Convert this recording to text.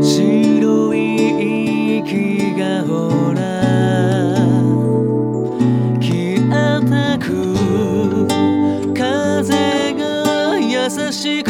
白い息がほら消えたく風が優しく